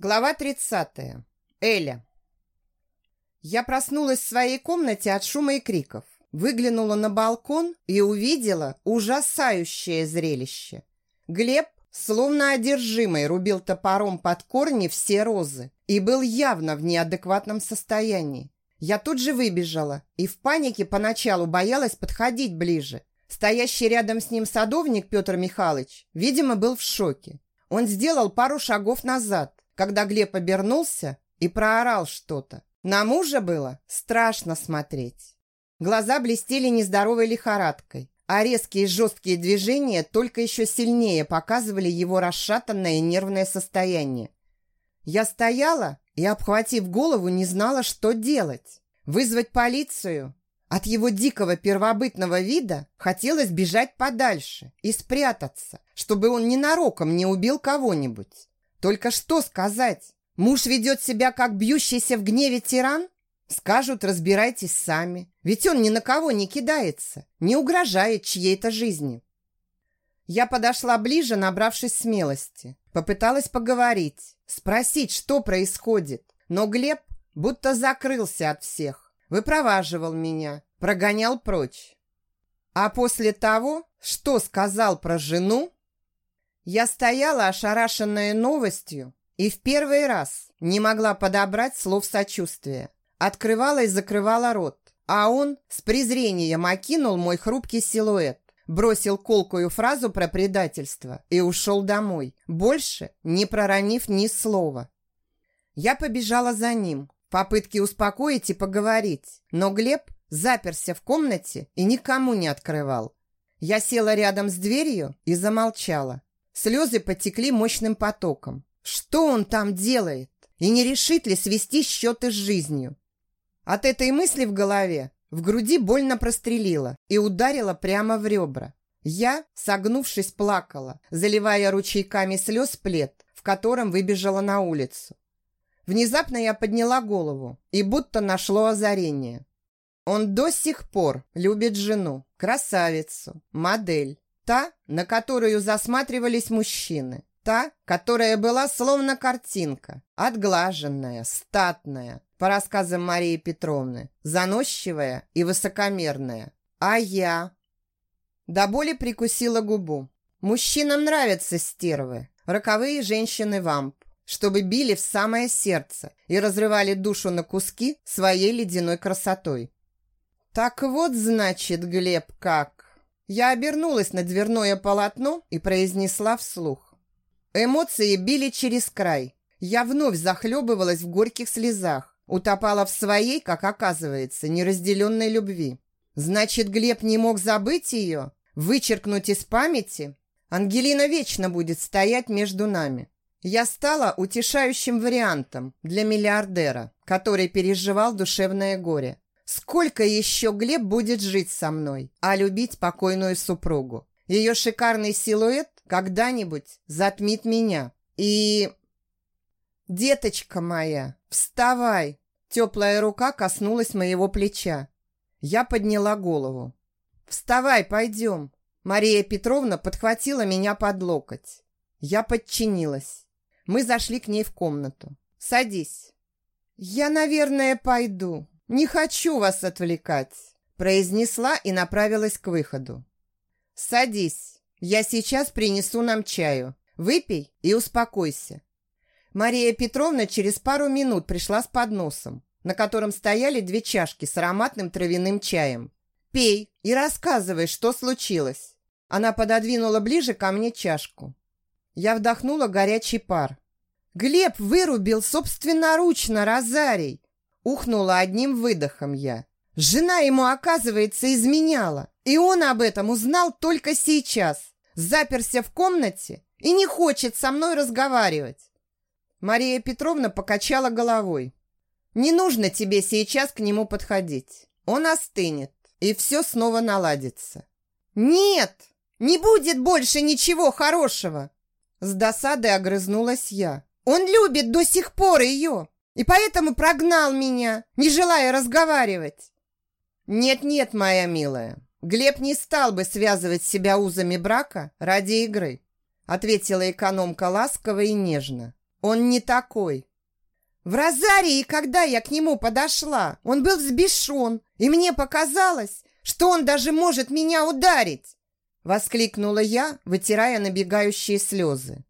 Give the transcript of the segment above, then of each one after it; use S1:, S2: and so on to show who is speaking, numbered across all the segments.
S1: Глава 30. Эля. Я проснулась в своей комнате от шума и криков. Выглянула на балкон и увидела ужасающее зрелище. Глеб, словно одержимый, рубил топором под корни все розы и был явно в неадекватном состоянии. Я тут же выбежала и в панике поначалу боялась подходить ближе. Стоящий рядом с ним садовник Петр Михайлович, видимо, был в шоке. Он сделал пару шагов назад, когда Глеб обернулся и проорал что-то. На мужа было страшно смотреть. Глаза блестели нездоровой лихорадкой, а резкие жесткие движения только еще сильнее показывали его расшатанное нервное состояние. Я стояла и, обхватив голову, не знала, что делать. Вызвать полицию? От его дикого первобытного вида хотелось бежать подальше и спрятаться, чтобы он ненароком не убил кого-нибудь. Только что сказать? Муж ведет себя как бьющийся в гневе тиран? Скажут, разбирайтесь сами. Ведь он ни на кого не кидается, не угрожает чьей-то жизни. Я подошла ближе, набравшись смелости. Попыталась поговорить, спросить, что происходит. Но Глеб будто закрылся от всех. Выпроваживал меня, прогонял прочь. А после того, что сказал про жену, я стояла, ошарашенная новостью, и в первый раз не могла подобрать слов сочувствия. Открывала и закрывала рот, а он с презрением окинул мой хрупкий силуэт, бросил колкую фразу про предательство и ушел домой, больше не проронив ни слова. Я побежала за ним, в попытке успокоить и поговорить, но Глеб заперся в комнате и никому не открывал. Я села рядом с дверью и замолчала. Слезы потекли мощным потоком. Что он там делает? И не решит ли свести счеты с жизнью? От этой мысли в голове в груди больно прострелила и ударила прямо в ребра. Я, согнувшись, плакала, заливая ручейками слез плед, в котором выбежала на улицу. Внезапно я подняла голову, и будто нашло озарение. Он до сих пор любит жену, красавицу, модель, Та, на которую засматривались мужчины. Та, которая была словно картинка, отглаженная, статная, по рассказам Марии Петровны, заносчивая и высокомерная. А я... До боли прикусила губу. Мужчинам нравятся стервы, роковые женщины-вамп, чтобы били в самое сердце и разрывали душу на куски своей ледяной красотой. Так вот, значит, Глеб, как... Я обернулась на дверное полотно и произнесла вслух. Эмоции били через край. Я вновь захлебывалась в горьких слезах, утопала в своей, как оказывается, неразделенной любви. Значит, Глеб не мог забыть ее, вычеркнуть из памяти? Ангелина вечно будет стоять между нами. Я стала утешающим вариантом для миллиардера, который переживал душевное горе. Сколько еще Глеб будет жить со мной, а любить покойную супругу? Ее шикарный силуэт когда-нибудь затмит меня. И... Деточка моя, вставай! Теплая рука коснулась моего плеча. Я подняла голову. «Вставай, пойдем!» Мария Петровна подхватила меня под локоть. Я подчинилась. Мы зашли к ней в комнату. «Садись». «Я, наверное, пойду», «Не хочу вас отвлекать», – произнесла и направилась к выходу. «Садись, я сейчас принесу нам чаю. Выпей и успокойся». Мария Петровна через пару минут пришла с подносом, на котором стояли две чашки с ароматным травяным чаем. «Пей и рассказывай, что случилось». Она пододвинула ближе ко мне чашку. Я вдохнула горячий пар. «Глеб вырубил собственноручно Розарий. Ухнула одним выдохом я. Жена ему, оказывается, изменяла. И он об этом узнал только сейчас. Заперся в комнате и не хочет со мной разговаривать. Мария Петровна покачала головой. Не нужно тебе сейчас к нему подходить. Он остынет, и все снова наладится. Нет, не будет больше ничего хорошего. С досадой огрызнулась я. Он любит до сих пор ее и поэтому прогнал меня, не желая разговаривать. Нет-нет, моя милая, Глеб не стал бы связывать себя узами брака ради игры, ответила экономка ласково и нежно. Он не такой. В Розарии, когда я к нему подошла, он был взбешен, и мне показалось, что он даже может меня ударить!» Воскликнула я, вытирая набегающие слезы.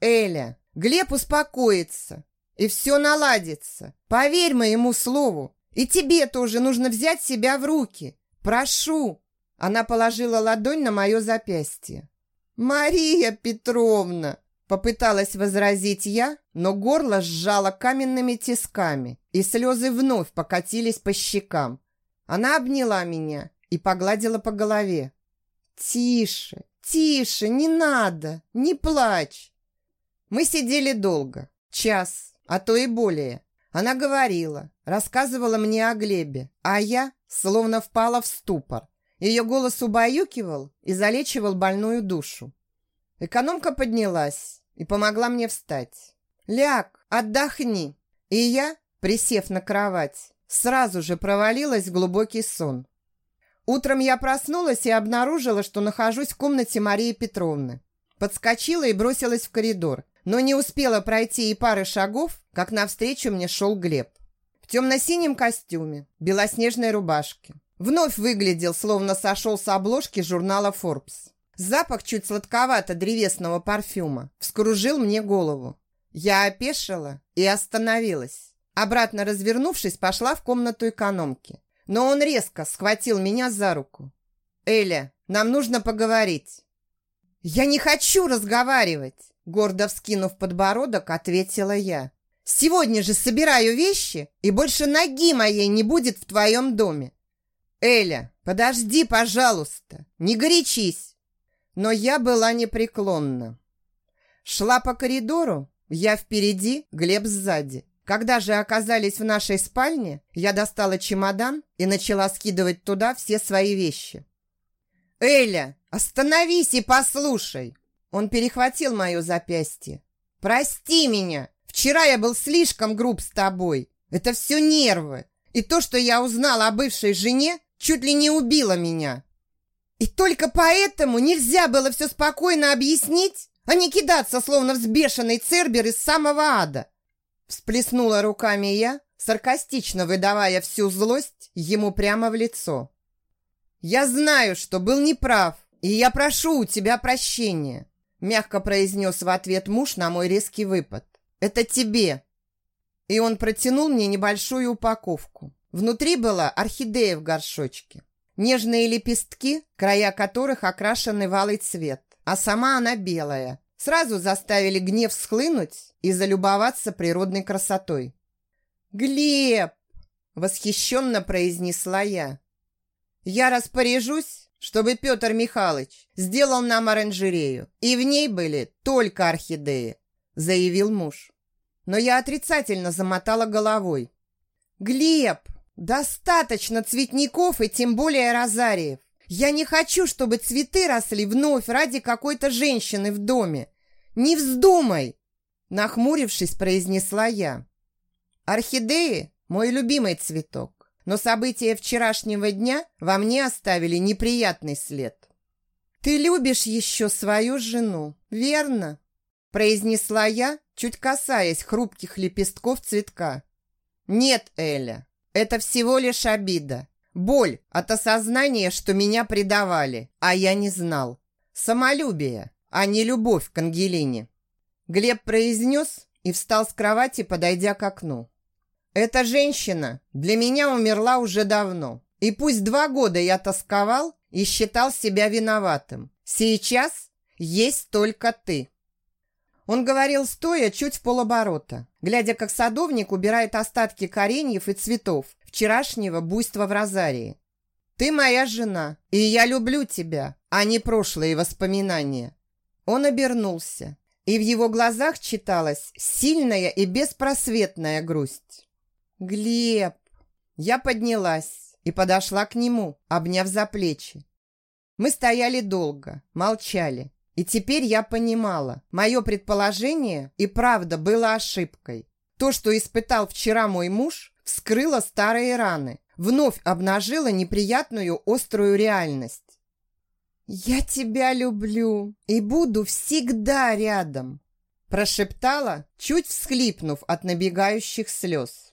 S1: «Эля, Глеб успокоится, и все наладится. Поверь моему слову. И тебе тоже нужно взять себя в руки. Прошу!» Она положила ладонь на мое запястье. «Мария Петровна!» Попыталась возразить я, но горло сжало каменными тисками, и слезы вновь покатились по щекам. Она обняла меня и погладила по голове. «Тише, тише, не надо, не плачь!» Мы сидели долго, час, а то и более. Она говорила, рассказывала мне о Глебе, а я словно впала в ступор. Ее голос убаюкивал и залечивал больную душу. Экономка поднялась и помогла мне встать. «Ляг, отдохни!» И я, присев на кровать, сразу же провалилась в глубокий сон. Утром я проснулась и обнаружила, что нахожусь в комнате Марии Петровны. Подскочила и бросилась в коридор, но не успела пройти и пары шагов, как навстречу мне шел Глеб. В темно-синем костюме, белоснежной рубашке. Вновь выглядел, словно сошел с обложки журнала Forbes. Запах чуть сладковато-древесного парфюма вскружил мне голову. Я опешила и остановилась. Обратно развернувшись, пошла в комнату экономки. Но он резко схватил меня за руку. «Эля, нам нужно поговорить». «Я не хочу разговаривать!» Гордо вскинув подбородок, ответила я. «Сегодня же собираю вещи, и больше ноги моей не будет в твоем доме». «Эля, подожди, пожалуйста, не горячись!» Но я была непреклонна. Шла по коридору, я впереди, Глеб сзади. Когда же оказались в нашей спальне, я достала чемодан и начала скидывать туда все свои вещи. «Эля, остановись и послушай!» Он перехватил мое запястье. «Прости меня! Вчера я был слишком груб с тобой. Это все нервы. И то, что я узнала о бывшей жене, чуть ли не убило меня. И только поэтому нельзя было все спокойно объяснить, а не кидаться, словно взбешенный цербер из самого ада. Всплеснула руками я, саркастично выдавая всю злость ему прямо в лицо. «Я знаю, что был неправ, и я прошу у тебя прощения», мягко произнес в ответ муж на мой резкий выпад. «Это тебе». И он протянул мне небольшую упаковку. Внутри была орхидея в горшочке. Нежные лепестки, края которых окрашены в алый цвет, а сама она белая, сразу заставили гнев схлынуть и залюбоваться природной красотой. «Глеб!» – восхищенно произнесла я. «Я распоряжусь, чтобы Петр Михайлович сделал нам оранжерею, и в ней были только орхидеи», – заявил муж. Но я отрицательно замотала головой. «Глеб, достаточно цветников и тем более розариев. Я не хочу, чтобы цветы росли вновь ради какой-то женщины в доме. Не вздумай!» Нахмурившись, произнесла я. «Орхидеи – мой любимый цветок, но события вчерашнего дня во мне оставили неприятный след». «Ты любишь еще свою жену, верно?» произнесла я, чуть касаясь хрупких лепестков цветка. «Нет, Эля, это всего лишь обида. Боль от осознания, что меня предавали, а я не знал. Самолюбие, а не любовь к Ангелине. Глеб произнес и встал с кровати, подойдя к окну. Эта женщина для меня умерла уже давно. И пусть два года я тосковал и считал себя виноватым. Сейчас есть только ты. Он говорил стоя чуть в полоборота, глядя, как садовник убирает остатки кореньев и цветов вчерашнего буйства в розарии. «Ты моя жена, и я люблю тебя, а не прошлые воспоминания». Он обернулся, и в его глазах читалась сильная и беспросветная грусть. «Глеб!» Я поднялась и подошла к нему, обняв за плечи. Мы стояли долго, молчали, и теперь я понимала, мое предположение и правда было ошибкой. То, что испытал вчера мой муж, вскрыло старые раны, вновь обнажило неприятную острую реальность. «Я тебя люблю и буду всегда рядом», Прошептала, чуть всхлипнув от набегающих слез.